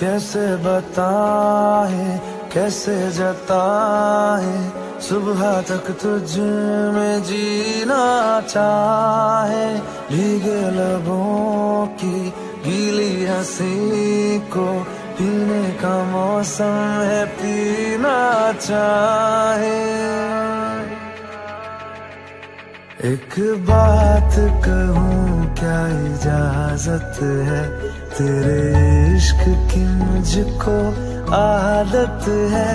कैसे बताए, कैसे जताए, सुबह तक तुझ में जीना चाहे। भीगे लबों की गीली हँसी को पीने का मौसम है पीना चाहे। एक बात कहूँ इजाज़त है। तेरे इश्क की मुझको आदत है।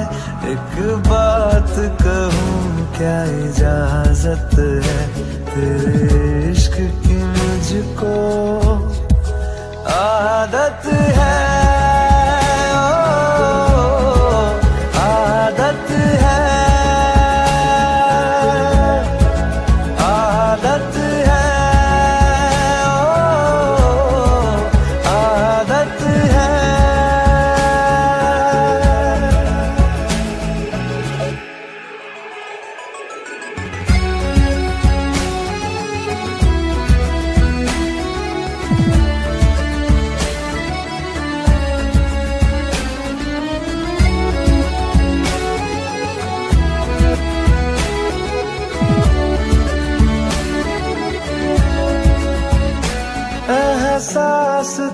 एक बात कहूँ, क्या इजाज़त है? तेरे इश्क की मुझको आदत है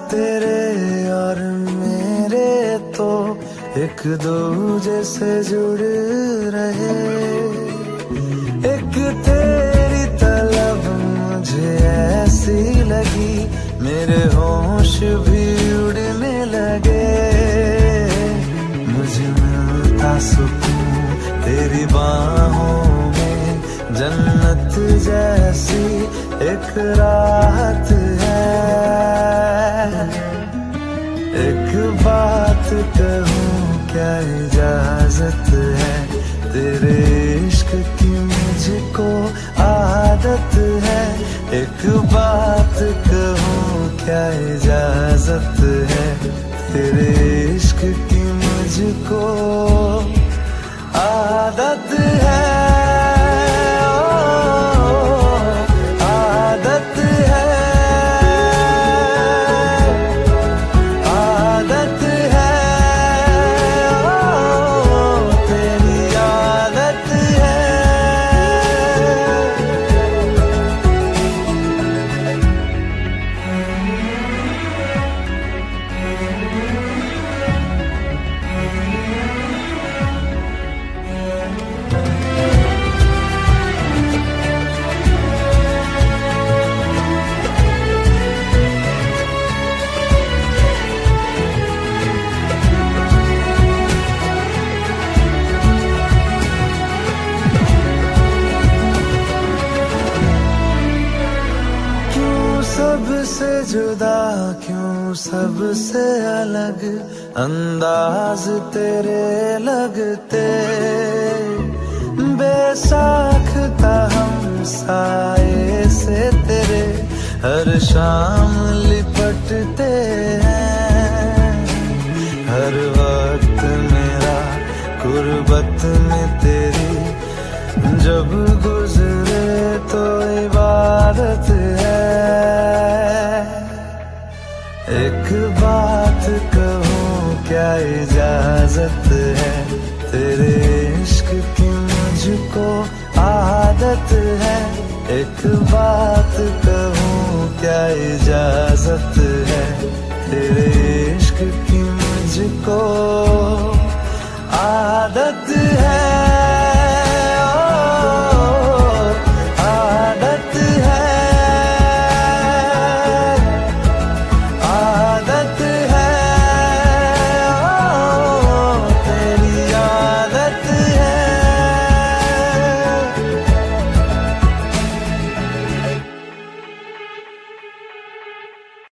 तेरे और मेरे तो एक दूजे से जुड़ रहे। एक तेरी तलब मुझे ऐसी लगी, मेरे होश भी उड़ने लगे। मुझे मिलता सुकून तेरी बाहों में, जन्नत जैसी एक राहत इजाज़त है। तेरे इश्क की मुझको आदत है। एक बात कहो, क्या इजाज़त है? तेरे इश्क की मुझको आदत है। जुदा क्यों सबसे अलग? अंदाज तेरे लगते। बेसाखता हम साए से तेरे हर शाम लिपटते हैं। हर वक्त मेरा गुर्बत में तेरी जब गुजरे तो इबादत एक बात कहूँ, क्या इजाज़त है? तेरे इश्क की मुझको आदत है। एक बात कहूँ, क्या इजाज़त है? तेरे इश्क की मुझको आदत है।